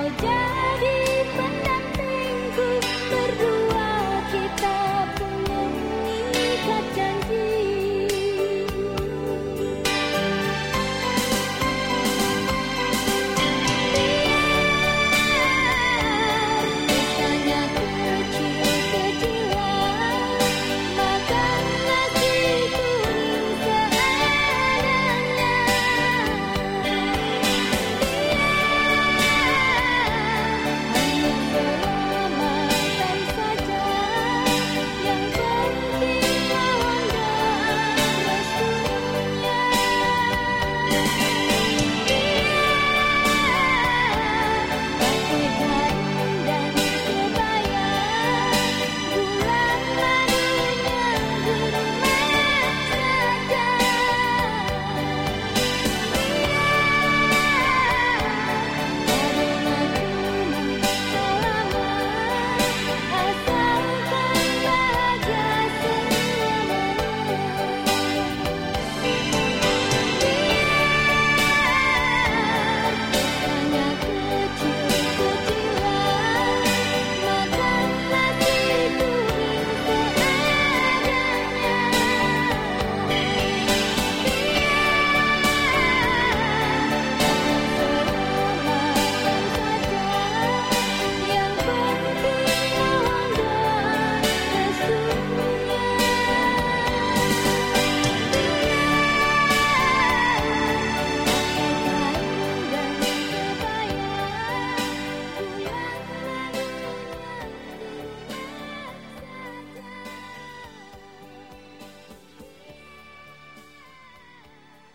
Oh, jadi